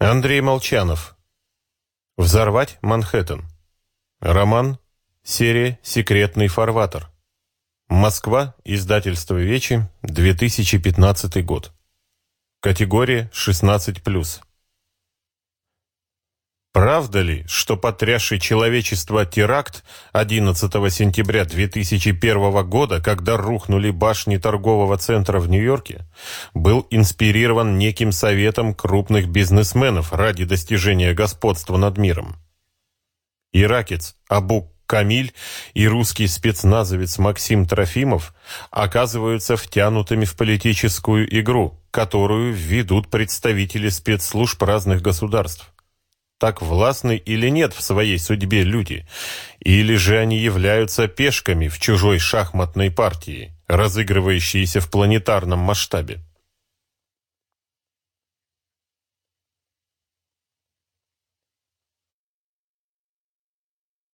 Андрей Молчанов. Взорвать Манхэттен. Роман. Серия «Секретный фарватер». Москва. Издательство «Вечи». 2015 год. Категория 16+. Правда ли, что потрясший человечество теракт 11 сентября 2001 года, когда рухнули башни торгового центра в Нью-Йорке, был инспирирован неким советом крупных бизнесменов ради достижения господства над миром? Иракец Абу Камиль и русский спецназовец Максим Трофимов оказываются втянутыми в политическую игру, которую ведут представители спецслужб разных государств так властны или нет в своей судьбе люди, или же они являются пешками в чужой шахматной партии, разыгрывающейся в планетарном масштабе.